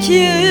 çekir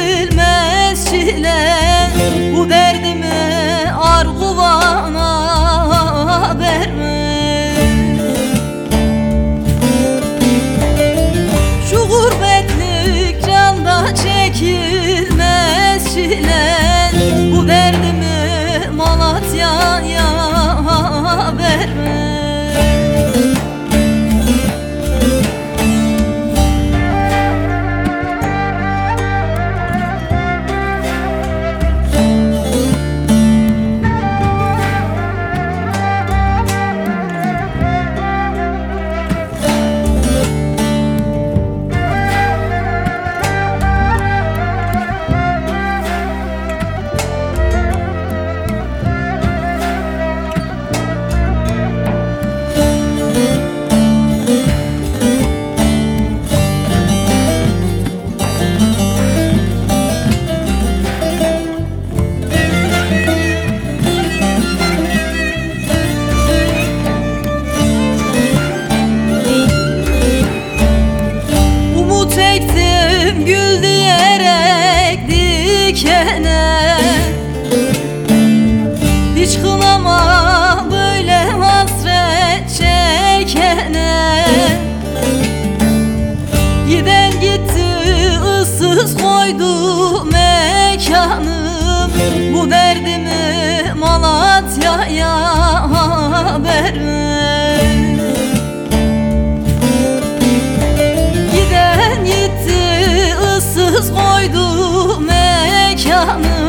dikene Hiç kınama böyle hasret çekene. Giden gitti ıssız koydu mekanım Bu derdimi Malatya'ya 마음을